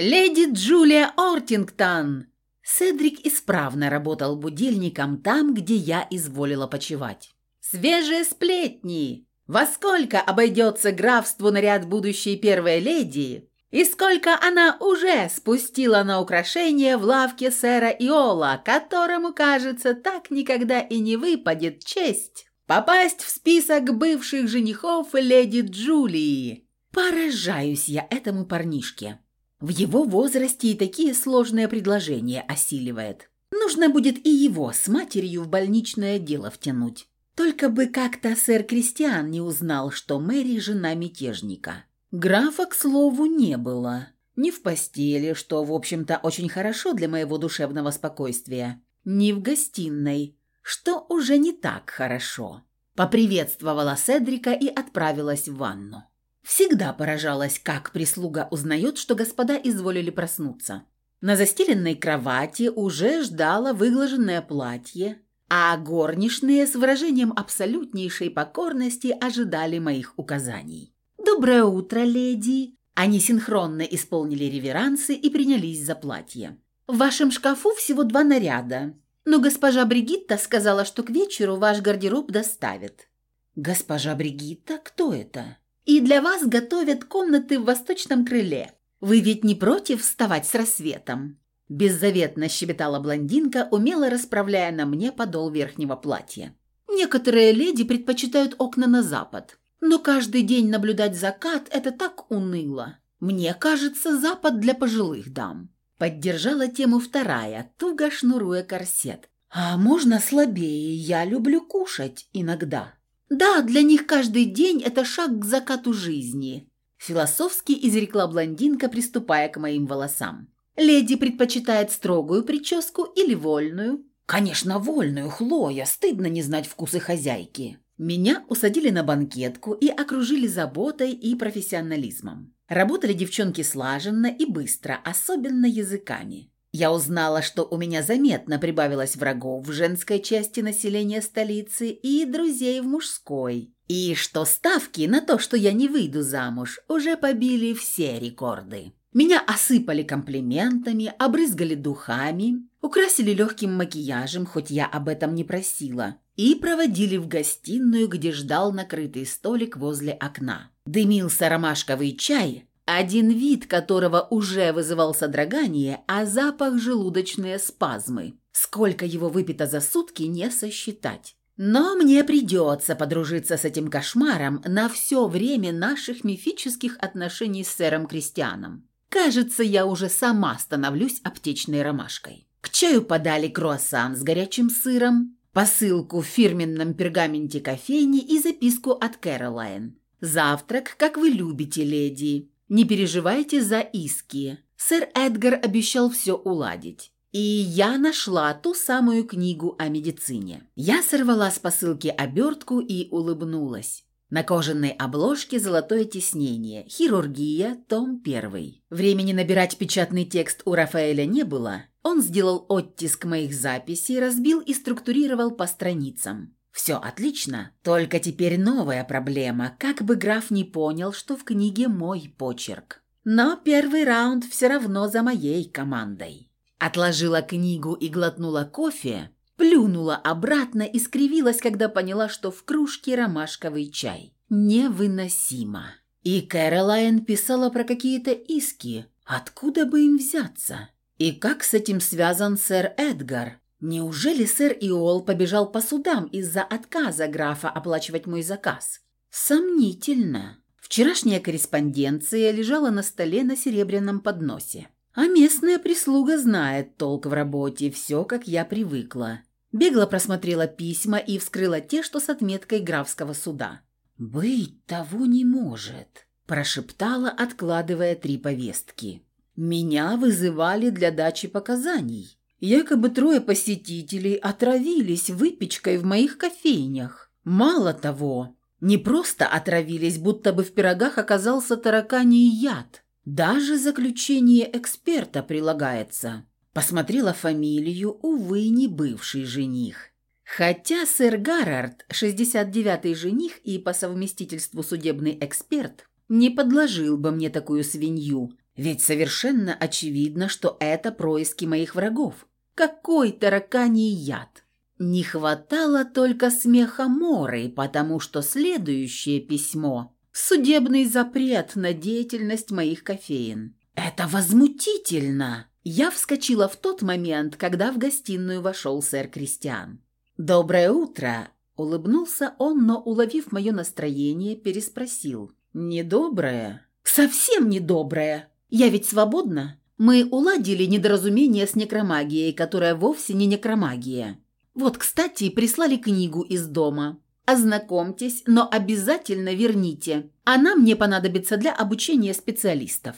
«Леди Джулия Ортингтон!» Седрик исправно работал будильником там, где я изволила почевать. «Свежие сплетни! Во сколько обойдется графству наряд будущей первой леди? И сколько она уже спустила на украшение в лавке сэра Иола, которому, кажется, так никогда и не выпадет честь попасть в список бывших женихов леди Джулии. Поражаюсь я этому парнишке. В его возрасте и такие сложные предложения осиливает. Нужно будет и его с матерью в больничное дело втянуть. Только бы как-то сэр Кристиан не узнал, что Мэри – жена мятежника. Графа, к слову, не было. Ни в постели, что, в общем-то, очень хорошо для моего душевного спокойствия, ни в гостиной, что уже не так хорошо. Поприветствовала Седрика и отправилась в ванну. Всегда поражалась, как прислуга узнает, что господа изволили проснуться. На застеленной кровати уже ждало выглаженное платье, а горничные с выражением абсолютнейшей покорности ожидали моих указаний. «Доброе утро, леди!» Они синхронно исполнили реверансы и принялись за платье. «В вашем шкафу всего два наряда, но госпожа Бригитта сказала, что к вечеру ваш гардероб доставят». «Госпожа Бригитта? Кто это?» И для вас готовят комнаты в восточном крыле. Вы ведь не против вставать с рассветом?» Беззаветно щебетала блондинка, умело расправляя на мне подол верхнего платья. «Некоторые леди предпочитают окна на запад. Но каждый день наблюдать закат – это так уныло. Мне кажется, запад для пожилых дам». Поддержала тему вторая, туго шнуруя корсет. «А можно слабее? Я люблю кушать иногда». «Да, для них каждый день – это шаг к закату жизни», – философски изрекла блондинка, приступая к моим волосам. «Леди предпочитает строгую прическу или вольную?» «Конечно, вольную, Хлоя, стыдно не знать вкусы хозяйки». Меня усадили на банкетку и окружили заботой и профессионализмом. Работали девчонки слаженно и быстро, особенно языками. Я узнала, что у меня заметно прибавилось врагов в женской части населения столицы и друзей в мужской, и что ставки на то, что я не выйду замуж, уже побили все рекорды. Меня осыпали комплиментами, обрызгали духами, украсили легким макияжем, хоть я об этом не просила, и проводили в гостиную, где ждал накрытый столик возле окна. Дымился ромашковый чай, один вид которого уже вызывал содрогание, а запах – желудочные спазмы. Сколько его выпито за сутки, не сосчитать. Но мне придется подружиться с этим кошмаром на все время наших мифических отношений с сэром Кристианом. Кажется, я уже сама становлюсь аптечной ромашкой. К чаю подали круассан с горячим сыром, посылку в фирменном пергаменте кофейни и записку от Кэролайн. «Завтрак, как вы любите, леди. Не переживайте за иски. Сэр Эдгар обещал все уладить. И я нашла ту самую книгу о медицине. Я сорвала с посылки обертку и улыбнулась. На кожаной обложке золотое тиснение. Хирургия, том 1. Времени набирать печатный текст у Рафаэля не было. Он сделал оттиск моих записей, разбил и структурировал по страницам. Все отлично, только теперь новая проблема, как бы граф не понял, что в книге мой почерк. Но первый раунд все равно за моей командой. Отложила книгу и глотнула кофе, плюнула обратно и скривилась, когда поняла, что в кружке ромашковый чай. Невыносимо. И Кэролайн писала про какие-то иски. Откуда бы им взяться? И как с этим связан сэр Эдгар? Неужели сэр Иол побежал по судам из-за отказа графа оплачивать мой заказ? Сомнительно. Вчерашняя корреспонденция лежала на столе на серебряном подносе. А местная прислуга знает толк в работе, все, как я привыкла. Бегло просмотрела письма и вскрыла те, что с отметкой графского суда. «Быть того не может», – прошептала, откладывая три повестки. «Меня вызывали для дачи показаний». Якобы трое посетителей отравились выпечкой в моих кофейнях. Мало того, не просто отравились, будто бы в пирогах оказался тараканий яд. Даже заключение эксперта прилагается. Посмотрела фамилию, увы, не бывший жених. Хотя сэр Гаррард, 69-й жених и по совместительству судебный эксперт, не подложил бы мне такую свинью, Ведь совершенно очевидно, что это происки моих врагов. Какой тараканий яд! Не хватало только смеха Моры, потому что следующее письмо – судебный запрет на деятельность моих кофеин. Это возмутительно! Я вскочила в тот момент, когда в гостиную вошел сэр Кристиан. «Доброе утро!» – улыбнулся он, но, уловив мое настроение, переспросил. «Недоброе?» «Совсем недоброе! Я ведь свободна. Мы уладили недоразумение с некромагией, которая вовсе не некромагия. Вот, кстати, прислали книгу из дома. Ознакомьтесь, но обязательно верните. Она мне понадобится для обучения специалистов».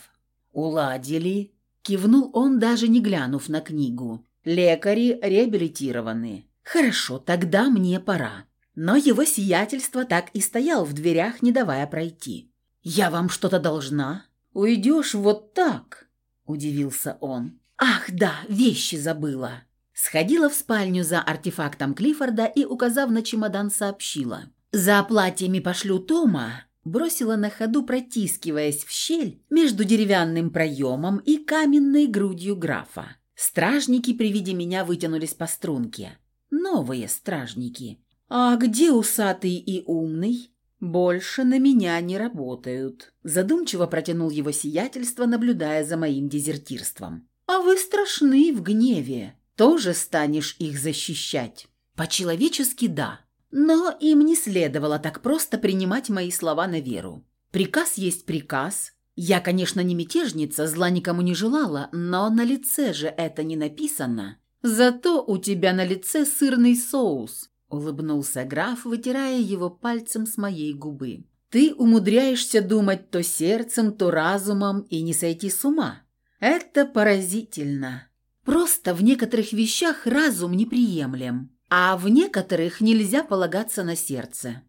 «Уладили», – кивнул он, даже не глянув на книгу. «Лекари реабилитированы. Хорошо, тогда мне пора». Но его сиятельство так и стоял в дверях, не давая пройти. «Я вам что-то должна?» «Уйдешь вот так?» – удивился он. «Ах, да, вещи забыла!» Сходила в спальню за артефактом Клиффорда и, указав на чемодан, сообщила. «За платьями пошлю Тома!» Бросила на ходу, протискиваясь в щель между деревянным проемом и каменной грудью графа. Стражники при виде меня вытянулись по струнке. Новые стражники. «А где усатый и умный?» «Больше на меня не работают», – задумчиво протянул его сиятельство, наблюдая за моим дезертирством. «А вы страшны в гневе. Тоже станешь их защищать?» «По-человечески да. Но им не следовало так просто принимать мои слова на веру. Приказ есть приказ. Я, конечно, не мятежница, зла никому не желала, но на лице же это не написано. Зато у тебя на лице сырный соус, Улыбнулся граф, вытирая его пальцем с моей губы. «Ты умудряешься думать то сердцем, то разумом и не сойти с ума. Это поразительно. Просто в некоторых вещах разум неприемлем, а в некоторых нельзя полагаться на сердце».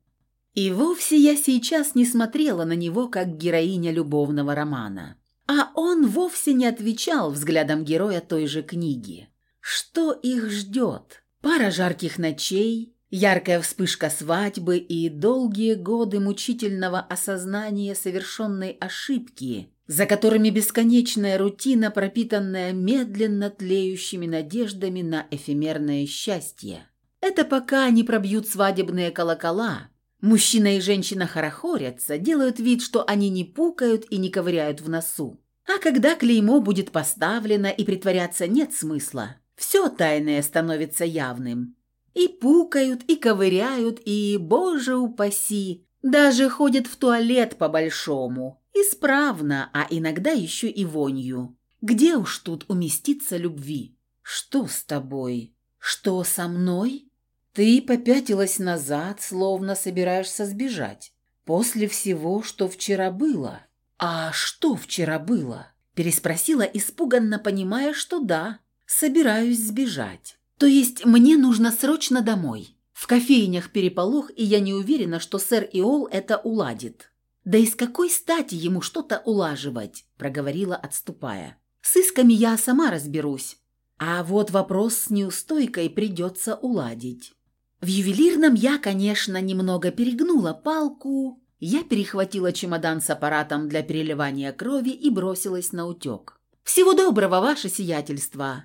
И вовсе я сейчас не смотрела на него, как героиня любовного романа. А он вовсе не отвечал взглядом героя той же книги. Что их ждет? Пара жарких ночей, Яркая вспышка свадьбы и долгие годы мучительного осознания совершенной ошибки, за которыми бесконечная рутина, пропитанная медленно тлеющими надеждами на эфемерное счастье. Это пока не пробьют свадебные колокола. Мужчина и женщина хорохорятся, делают вид, что они не пукают и не ковыряют в носу. А когда клеймо будет поставлено и притворяться нет смысла, все тайное становится явным. И пукают, и ковыряют, и, боже упаси, даже ходят в туалет по-большому. Исправно, а иногда еще и вонью. Где уж тут уместиться любви? Что с тобой? Что со мной? Ты попятилась назад, словно собираешься сбежать. После всего, что вчера было. А что вчера было? Переспросила, испуганно понимая, что да, собираюсь сбежать. То есть мне нужно срочно домой. В кофейнях переполох, и я не уверена, что сэр Иол это уладит. Да и с какой стати ему что-то улаживать, проговорила, отступая. С исками я сама разберусь. А вот вопрос с неустойкой придется уладить. В ювелирном я, конечно, немного перегнула палку. Я перехватила чемодан с аппаратом для переливания крови и бросилась на утек. «Всего доброго, ваше сиятельство!»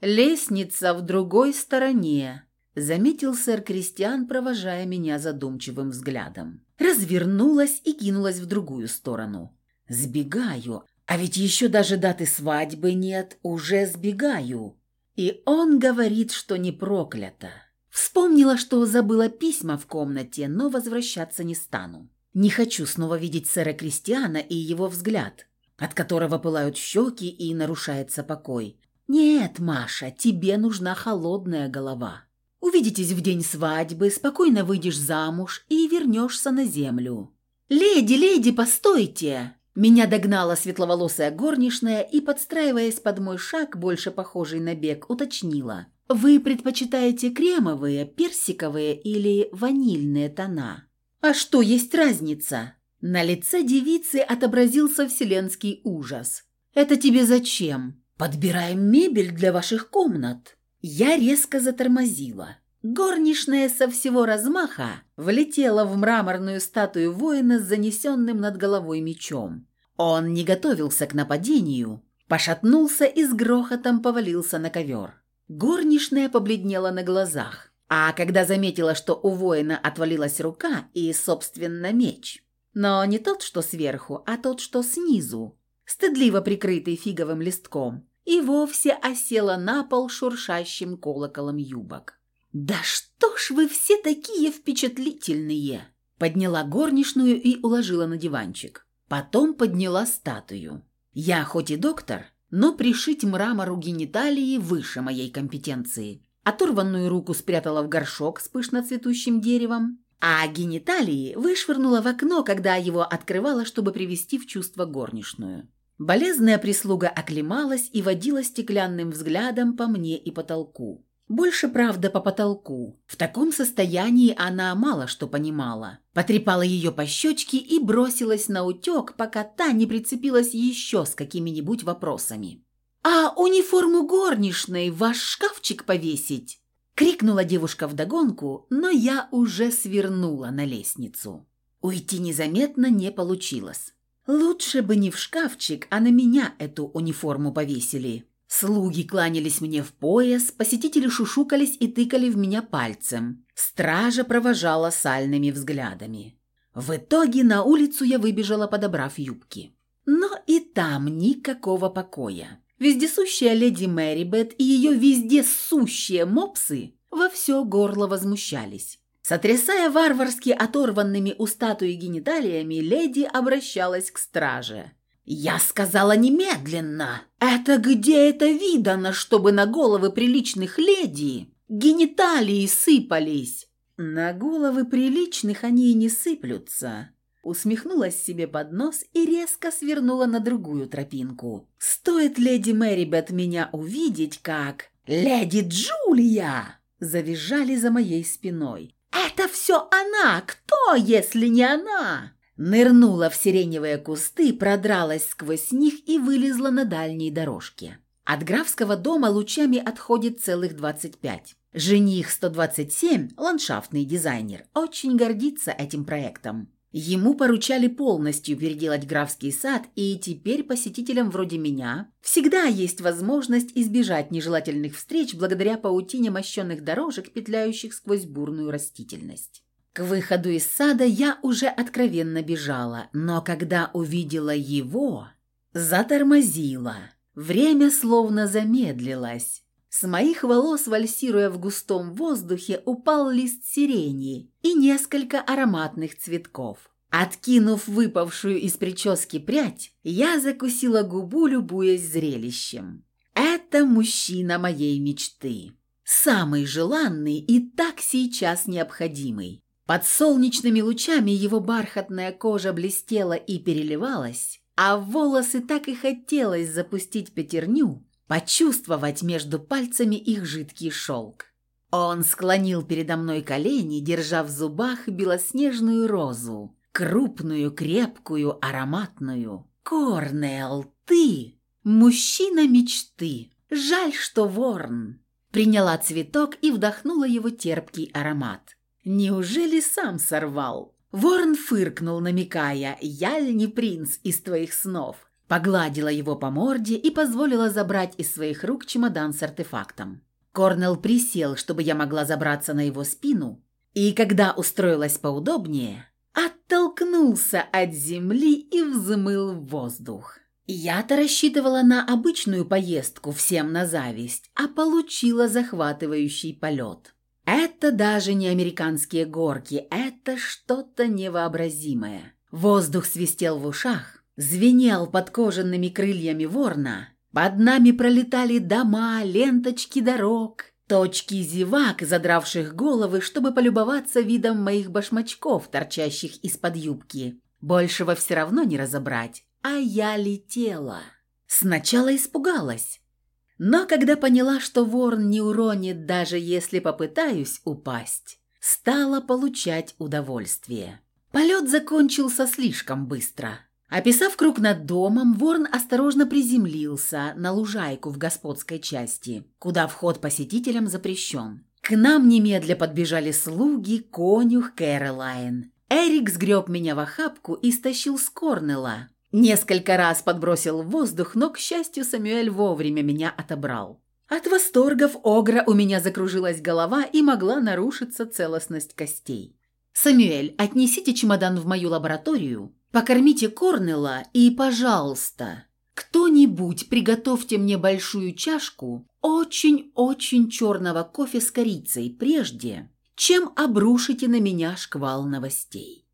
«Лестница в другой стороне», — заметил сэр Кристиан, провожая меня задумчивым взглядом. Развернулась и кинулась в другую сторону. «Сбегаю, а ведь еще даже даты свадьбы нет, уже сбегаю». И он говорит, что не проклято. Вспомнила, что забыла письма в комнате, но возвращаться не стану. Не хочу снова видеть сэра Кристиана и его взгляд, от которого пылают щеки и нарушается покой. «Нет, Маша, тебе нужна холодная голова. Увидитесь в день свадьбы, спокойно выйдешь замуж и вернешься на землю». «Леди, леди, постойте!» Меня догнала светловолосая горничная и, подстраиваясь под мой шаг, больше похожий на бег, уточнила. «Вы предпочитаете кремовые, персиковые или ванильные тона?» «А что, есть разница?» На лице девицы отобразился вселенский ужас. «Это тебе зачем?» «Подбираем мебель для ваших комнат». Я резко затормозила. Горничная со всего размаха влетела в мраморную статую воина с занесенным над головой мечом. Он не готовился к нападению, пошатнулся и с грохотом повалился на ковер. Горничная побледнела на глазах, а когда заметила, что у воина отвалилась рука и, собственно, меч, но не тот, что сверху, а тот, что снизу, стыдливо прикрытый фиговым листком, и вовсе осела на пол шуршащим колоколом юбок. «Да что ж вы все такие впечатлительные!» Подняла горничную и уложила на диванчик. Потом подняла статую. «Я хоть и доктор, но пришить мрамору гениталии выше моей компетенции. Оторванную руку спрятала в горшок с пышно цветущим деревом, а гениталии вышвырнула в окно, когда его открывала, чтобы привести в чувство горничную. Болезная прислуга оклемалась и водила стеклянным взглядом по мне и потолку. Больше, правда, по потолку. В таком состоянии она мало что понимала. Потрепала ее по щечке и бросилась на утек, пока та не прицепилась еще с какими-нибудь вопросами. «А униформу горничной в ваш шкафчик повесить?» Крикнула девушка вдогонку, но я уже свернула на лестницу. Уйти незаметно не получилось. Лучше бы не в шкафчик, а на меня эту униформу повесили. Слуги кланялись мне в пояс, посетители шушукались и тыкали в меня пальцем. Стража провожала сальными взглядами. В итоге на улицу я выбежала, подобрав юбки. Но и там никакого покоя. Вездесущая леди Мэрибет и ее везде сущие мопсы во все горло возмущались. Сотрясая варварски оторванными у статуи гениталиями, леди обращалась к страже. «Я сказала немедленно! Это где это видано, чтобы на головы приличных леди гениталии сыпались?» «На головы приличных они и не сыплются», усмехнулась себе под нос и резко свернула на другую тропинку. «Стоит леди Мэрибет меня увидеть, как...» «Леди Джулия!» завизжали за моей спиной. «Это все она! Кто, если не она?» Нырнула в сиреневые кусты, продралась сквозь них и вылезла на дальней дорожке. От графского дома лучами отходит целых 25. Жених 127, ландшафтный дизайнер, очень гордится этим проектом. Ему поручали полностью переделать графский сад, и теперь посетителям вроде меня всегда есть возможность избежать нежелательных встреч благодаря паутине мощенных дорожек, петляющих сквозь бурную растительность. К выходу из сада я уже откровенно бежала, но когда увидела его, затормозила. Время словно замедлилось. С моих волос, вальсируя в густом воздухе, упал лист сирени и несколько ароматных цветков. Откинув выпавшую из прически прядь, я закусила губу, любуясь зрелищем. Это мужчина моей мечты. Самый желанный и так сейчас необходимый. Под солнечными лучами его бархатная кожа блестела и переливалась, а в волосы так и хотелось запустить пятерню, почувствовать между пальцами их жидкий шелк. Он склонил передо мной колени, держа в зубах белоснежную розу, крупную, крепкую, ароматную. «Корнел, ты! Мужчина мечты! Жаль, что ворн!» Приняла цветок и вдохнула его терпкий аромат. Неужели сам сорвал? Ворон фыркнул, намекая, я ли не принц из твоих снов? Погладила его по морде и позволила забрать из своих рук чемодан с артефактом. Корнел присел, чтобы я могла забраться на его спину, и когда устроилась поудобнее, оттолкнулся от земли и взмыл в воздух. Я-то рассчитывала на обычную поездку всем на зависть, а получила захватывающий полет. Это даже не американские горки, это что-то невообразимое. Воздух свистел в ушах, звенел под кожаными крыльями ворна. Под нами пролетали дома, ленточки дорог, точки зевак, задравших головы, чтобы полюбоваться видом моих башмачков, торчащих из-под юбки. Большего все равно не разобрать. А я летела. Сначала испугалась. Но когда поняла, что ворон не уронит, даже если попытаюсь упасть, стала получать удовольствие. Полет закончился слишком быстро. Описав круг над домом, ворон осторожно приземлился на лужайку в господской части, куда вход посетителям запрещен. К нам немедля подбежали слуги, конюх, Кэролайн. Эрик сгреб меня в охапку и стащил с Корнела, Несколько раз подбросил в воздух, но, к счастью, Самюэль вовремя меня отобрал. От восторгов Огра у меня закружилась голова и могла нарушиться целостность костей. «Самюэль, отнесите чемодан в мою лабораторию, покормите Корнела и, пожалуйста, кто-нибудь приготовьте мне большую чашку очень-очень черного кофе с корицей прежде, чем обрушите на меня шквал новостей».